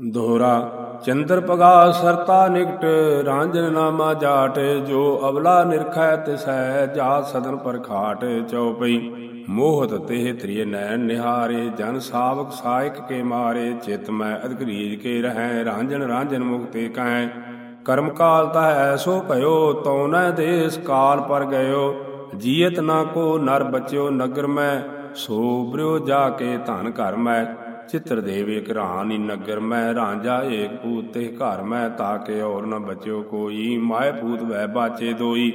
ਦੋਹਰਾ ਚੰਦਰ ਪਗਾ ਸਰਤਾ ਨਿਕਟ ਰਾਂਝਨ ਨਾਮਾ ਜਾਟ, ਜੋ ਅਵਲਾ ਨਿਰਖੈ ਤਿਸੈ, ਜਾ ਸਦਨ ਪਰ ਖਾਟ ਚਉਪਈ। ਮੋਹਤ ਤਿਹ ਤ੍ਰਿਯ ਨੈਣ ਨਿਹਾਰੇ, ਜਨ ਸਾਵਕ ਸਾਇਕ ਕੇ ਮਾਰੇ, ਚਿਤ ਮੈਂ ਅਧਗਰੀਜ ਕੇ ਰਹੈ ਰਾਂਝਨ ਰਾਂਝਨ ਮੁਕਤੇ ਕਹੈ। ਕਰਮ ਕਾਲ ਤਾ ਐਸੋ ਭਇਓ, ਤਉ ਨ ਦੇਸ ਕਾਲ ਪਰ ਗਇਓ। ਜੀਤ ਨਾ ਕੋ ਨਰ ਬਚਿਓ, ਨਗਰ ਮੈਂ ਸੋਬਰਿਓ ਜਾ ਕੇ ਧਨ ਘਰ ਮੈਂ। ਚਿਤਰ ਦੇਵ ਇਕ ਰਾਣੀ ਨਗਰ, ਮੈਂ ਰਾਂਝਾ ਏਕ ਪੂਤ ਤੇ ਘਰ, ਮੈਂ ਤਾਕੇ ਔਰ ਨ ਬਚਿਓ ਕੋਈ। ਮਾਇ ਭੂਤ ਵੈ ਬਾਚੇ ਦੋਈ,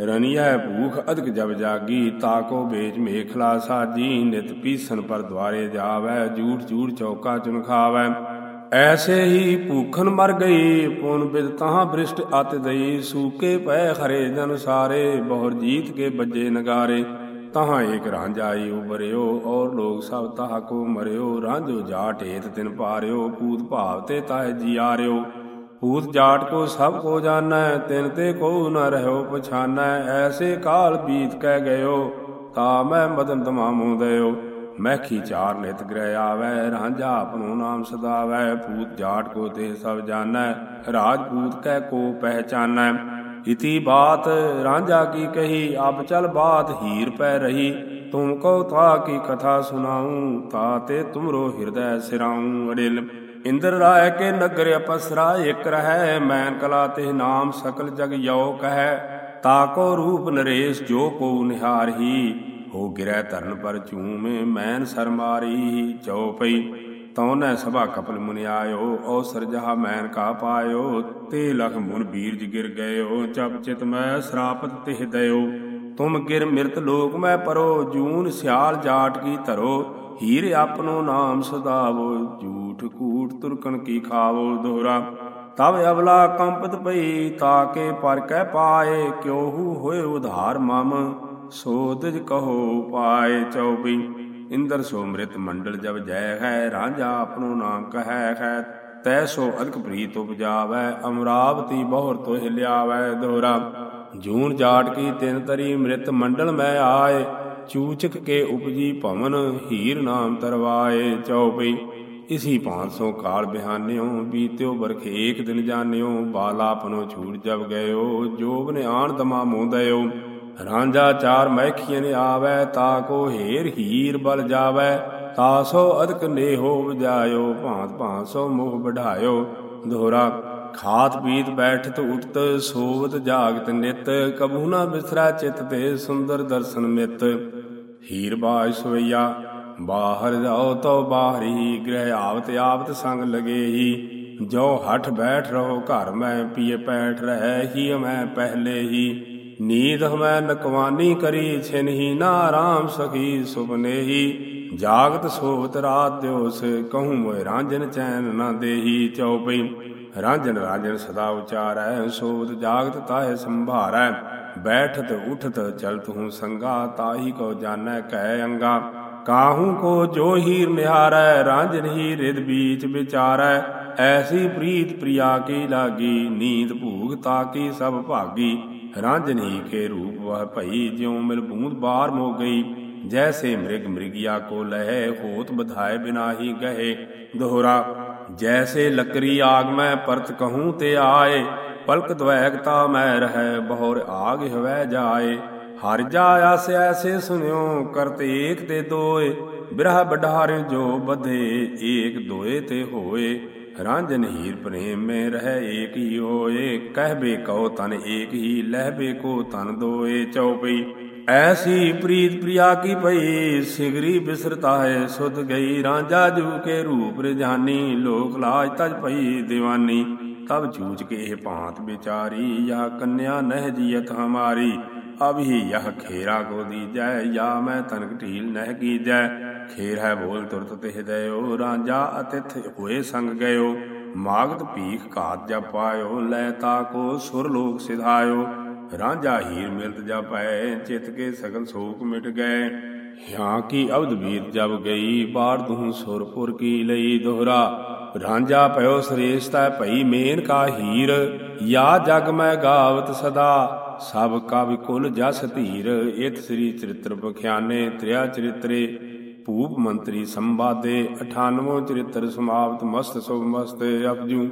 ਰਣੀਐ ਭੂਖ ਅਦਕ ਜਬ ਜਾਗੀ। ਤਾਕੋ ਵੇਚ ਮੇਖਲਾ ਸਾਜੀ, ਨਿਤ ਪੀਸਨ ਪਰ ਦਵਾਰੇ ਜਾਵੈ, ਝੂਠ ਜੂਠ ਚੌਕਾ ਚੁਨ ਖਾਵੈ। ਐਸੇ ਹੀ ਭੂਖਨ ਮਰ ਗਈ, ਪੁਨ ਬਿਦ ਤਹਾਂ ਬ੍ਰਿਸ਼ਟ ਅਤ ਦਈ। ਸੂਕੇ ਪੈ ਹਰੇ ਜਨ ਸਾਰੇ, ਬਹੁਰ ਜੀਤ ਕੇ ਬੱਜੇ ਨਗਾਰੇ। ਤਹਾਂ ਏਕ ਰਾਂਝਾਈ ਉਬਰਿਓ ਔਰ ਲੋਕ ਸਭ ਤਾਹ ਕੋ ਮਰਿਓ। ਰਾਂਝੋ ਜਾਟ ਏਤ ਤਿਨ ਪਾਰਿਓ, ਪੂਤ ਭਾਵ ਤੇ ਤਾਹ ਜੀ ਆਰਿਓ ਪੂਤ ਜਾਟ ਕੋ ਸਭ ਕੋ ਜਾਣੈ, ਤਿਨ ਤੇ ਕੋ ਨ ਰਹਿਓ ਪਛਾਨੈ। ਐਸੇ ਕਾਲ ਬੀਤ ਕਹਿ ਗਇਓ, ਤਾ ਮੈਂ ਮਦਨ ਤਮਾਮੂ ਦਇਓ। ਮੈਖੀ ਚਾਰ ਨਿਤ ਗ੍ਰਹਿ ਆਵੈ, ਰਾਂਝਾ ਆਪਣੋ ਨਾਮ ਸਦਾਵੈ। ਪੂਤ ਜਾਟ ਕੋ ਤੇ ਸਭ ਜਾਣੈ, ਰਾਜਪੂਤ ਕਹਿ ਕੋ ਪਹਿਚਾਨੈ। ਇਤੀ ਬਾਤ ਰਾਂਝਾ ਕੀ ਕਹੀ ਅਬ ਚਲ ਬਾਤ ਹੀਰ ਪੈ ਰਹੀ। ਤੁਮ ਕੋ ਤਾ ਕੀ ਕਥਾ ਸੁਣਾਉ ਤਾ ਤੇ ਤੁਮਰੋ ਹਿਰਦੈ ਸਿਰਾਉ ਅੜਿਲ, ਇੰਦਰ ਰਾਏ ਕੇ ਨਗਰ ਅਪਸਰਾ, ਇਕ ਰਹੈ ਮੈਨ ਕਲਾ ਤੇ ਨਾਮ ਸਕਲ ਜਗ ਯੋ ਕਹੈ। ਤਾ ਕੋ ਰੂਪ ਨਰੇਸ਼ ਜੋ ਕੋ ਨਿਹਾਰਹੀ ਹੋ ਗਿਰੈ ਧਰਨ ਪਰ ਚੂਮੇ ਮੈਨ ਸਰਮਾਰੀ ਚਉਪਈ ਤਉ ਸਭਾ ਕਪਲ ਮੁਨਿ ਆਇਓ, ਔਸਰ ਜਹਾ ਮੈਨ ਕਾ ਪਾਇਓ ਤੇ ਲਖ ਮੁਨ ਬੀਰਜ ਗਿਰ ਗਇਓ ਚਪ ਚਿਤ ਮੈਂ ਸਰਾਪਤ ਤਿਹ ਦਇਓ। ਤੁਮ ਗਿਰ ਮਿਰਤ ਲੋਕ ਮੈਂ ਪਰੋ, ਜੂਨ ਸਿਆਲ ਜਾਟ ਕੀ ਧਰੋ, ਹੀਰ ਆਪਨੋ ਨਾਮ ਸਦਾਵੋ, ਝੂਠ ਕੂਟ ਤੁਰਕਣ ਕੀ ਖਾਵੋ ਦੋਹਰਾ ਤਬ ਅਵਲਾ ਕੰਪਤ ਪਈ ਤਾਕੇ ਪਰ ਕਹਿ ਪਾਏ ਕਿਉਹੂ ਹੋਏ ਉਧਾਰ ਮਮ, ਸੋ ਤਿਜ ਕਹੋ ਪਾਏ ਚਉਬੀ। ਇੰਦਰ ਸੋ ਮ੍ਰਿਤ ਮੰਡਲ ਜਬ ਜੈ ਹੈ, ਰਾਂਝਾ ਆਪਣੋ ਨਾਮ ਕਹੈ ਹੈ, ਤੈ ਸੋ ਅਦਕ ਪ੍ਰੀਤ ਉਪਜਾਵੈ ਅਮਰਾਵਤੀ ਬਹੁਰ ਤੋਹਿ ਲਿਆਵੈ ਦੋਰਾ ਜੂਨ ਜਾਟ ਕੀ ਤਿਨ ਤਰੀ ਮ੍ਰਿਤ ਮੰਡਲ ਮੈਂ ਆਏ, ਚੂਚਕ ਕੇ ਉਪਜੀ ਭਵਨ ਹੀਰ ਨਾਮ ਤਰਵਾਏ, ਚਉਪਈ। ਇਸੀ 500 ਕਾਲ ਬਿਹਾਨਿਓ, ਬੀਤਿਓ ਬਰਖੇਕ ਦਿਨ ਜਾਣਿਓ ਬਾਲਾਪਨੋ ਛੂਟ ਜਬ ਗਇਓ, ਜੋਬ ਨੇ ਆਣ ਦਮਾ ਮੋਦਇਓ। ਰਾਂਝਾ ਚਾਰ ਮੈਖੀਆਂ ਨੇ ਆਵੈ, ਤਾ ਕੋ ਹੀਰ ਹੀਰ ਬਲ ਜਾਵੈ। ਤਾਸੋ ਅਦਕ ਨੇਹੋ ਵਜਾਇਓ ਭਾਂਤ ਭਾਂਤ ਸੋ ਮੋਹ ਵਢਾਇਓ। ਦੋਹਰਾ, ਖਾਤ ਪੀਤ ਬੈਠਤ ਉਠਤ ਸੋਵਤ ਜਾਗਤ ਨਿਤ। ਕਬੂ ਨਾ ਬਿਸਰਾ ਚਿਤ ਤੇ ਸੁੰਦਰ ਦਰਸ਼ਨ ਮਿਤ ਹੀਰ ਬਾਜ ਸਵਈਆ, ਬਾਹਰ ਜਾਓ ਤੋ ਬਾਹਰੀ, ਗ੍ਰਹਿ ਆਵਤ ਆਵਤ ਸੰਗ ਲਗੇ ਹੀ ਜੋ ਹਠ ਬੈਠ ਰਹੋ ਘਰ ਮੈਂ ਪੀਏ ਪੈਠ ਰਹਿ, ਹੀ ਮੈਂ ਪਹਿਲੇ ਹੀ। ਨੀਂਦ ਹਮੈ ਨਕਵਾਨੀ ਕਰੀ ਛਿਨਹੀ ਨਾ ਆਰਾਮ ਸਖੀ ਸੁਪਨੇਹੀ ਜਾਗਤ ਸੋਵਤ ਰਾਤ ਦਿਉਸ, ਕਹੂੰ ਮੋਇ ਰਾਂਝਨ ਚੈਨ ਨਾ ਦੇਹੀ। ਚਉਪਈ ਰਾਂਝਨ ਰਾਂਝਨ ਸਦਾ ਉਚਾਰੈ ਸੋਵਤ ਜਾਗਤ ਤਾਹੇ ਸੰਭਾਰੈ। ਬੈਠਤ ਉਠਤ ਚਲਤ ਹੂੰ ਸੰਗਾ, ਤਾਹੀ ਕੋ ਜਾਣੈ ਕਹਿ ਅੰਗਾ। ਕਾਹੂ ਕੋ ਜੋ ਹੀਰ ਨਿਹਾਰੈ ਰਾਂਝਨ ਹੀ ਰਿਦ ਬੀਚ ਵਿਚਾਰੈ। ਐਸੀ ਪ੍ਰੀਤ ਪ੍ਰਿਆ ਕੀ ਲਾਗੀ, ਨੀਂਦ ਭੂਗ ਤਾਕੀ ਸਭ ਭਾਗੀ। ਰਾਂਝਨੀ ਕੇ ਰੂਪ ਵਹ ਭਈ ਜਿਉ ਮਿਲ ਬੂੰਦ ਬਾਰ ਮੋ ਗਈ। ਜੈਸੇ ਮ੍ਰਿਗ ਮ੍ਰਿਗਿਆ ਕੋ ਲਹਿ, ਹੋਤ ਬਧਾਏ ਬਿਨਾ ਹੀ ਗਏ ਦੋਹਰਾ, ਜੈਸੇ ਲੱਕਰੀ ਆਗ ਮੈਂ ਪਰਤ ਕਹੂੰ ਤੇ ਆਏ। ਪਲਕ ਦਵੈਗਤਾ ਮੈਂ ਰਹਿ, ਬਹੁਰ ਆਗ ਹਵੈ ਜਾਏ। ਹਰ ਜਾ ਆਸ ਐਸੇ ਸੁਨਿਓ, ਕਰਤ ਏਕ ਤੇ ਦੋਏ। ਬਿਰਹ ਬਢਾਰ ਜੋ ਬਧੇ ਏਕ ਦੋਏ ਤੇ ਹੋਏ। ਰਾਂਝਨ ਹੀਰ ਪ੍ਰੇਮ ਮੇ ਰਹਿ ਏਕ ਹੀ ਹੋਏ ਕਹਿਬੇ ਕਉ ਤਨ ਏਕ ਹੀ ਲਹਿਬੇ ਕੋ ਤਨ ਦੋਏ ਚਉਪਈ। ਐਸੀ ਪ੍ਰੀਤ ਪ੍ਰਿਆ ਕੀ ਪਈ ਸਿਗਰੀ ਬਿਸਰਤਾ ਹੈ ਸੁਧ ਗਈ, ਰਾਂਝਾ ਜੂ ਕੇ ਰੂਪ ਰਜਾਨੀ, ਲੋਕ ਲਾਜ ਤਜ ਭਈ دیਵਾਨੀ ਤਬ ਚੂਚ ਕੇ ਇਹ ਭਾਂਤ ਵਿਚਾਰੀ, ਯਾ ਕੰਨਿਆ ਨਹਿ ਜੀਅਤ ਹਮਾਰੀ। ਅਬ ਹੀ ਯਹ ਖੇਰਾ ਕੋ ਦੀਜੈ, ਯਾ ਮੈਂ ਤਨਕ ਢੀਲ ਨਹਿ ਕੀਜੈ। ਖੇਰ ਹੈ ਬੋਲ ਤੁਰਤ ਤਿਹ ਦਇਓ, ਰਾਂਝਾ ਅਤਿਥ ਹੋਏ ਸੰਗ ਗਇਓ। ਮਾਗਤ ਭੀਖ ਘਾਤ ਜਪ ਪਾਇਓ, ਲੈ ਤਾ ਕੋ ਸੁਰ ਲੋਕ ਸਿਧਾਇਓ। ਰਾਂਝਾ ਹੀਰ ਮਿਲਤ ਜਾ ਜਪੈ ਚਿਤ ਕੇ ਸਗਲ ਸੋਕ ਮਿਟ ਗਏ। ਹਾਂ ਕੀ ਅਵਧ ਬੀਤ ਜਬ ਗਈ, ਬਾੜ ਦੂਹ ਸੁਰਪੁਰ ਕੀ ਲਈ ਦੋਹਰਾ। ਰਾਂਝਾ ਭਇਓ ਸ੍ਰੇਸਤਾ ਭਈ ਮੇਨ ਕਾ ਹੀਰ, ਯਾ ਜਗ ਮੈਂ ਗਾਵਤ ਸਦਾ। ਸਭ ਕਵਿ ਕੁਲ ਜਸ ਧੀਰ ਇਤ ਸ੍ਰੀ ਚਰਿਤ੍ਰ ਬਖਿਆਨੇ ਤ੍ਰਿਆ ਚਰਿਤਰੇ, ਭੂਪ ਮੰਤਰੀ ਸੰਵਾਦੇ 98 ਚਰਿਤ੍ਰ ਸਮਾਪਤ, ਮਸਤ ਸੁਭ ਮਸਤ ਅਪਜੂ।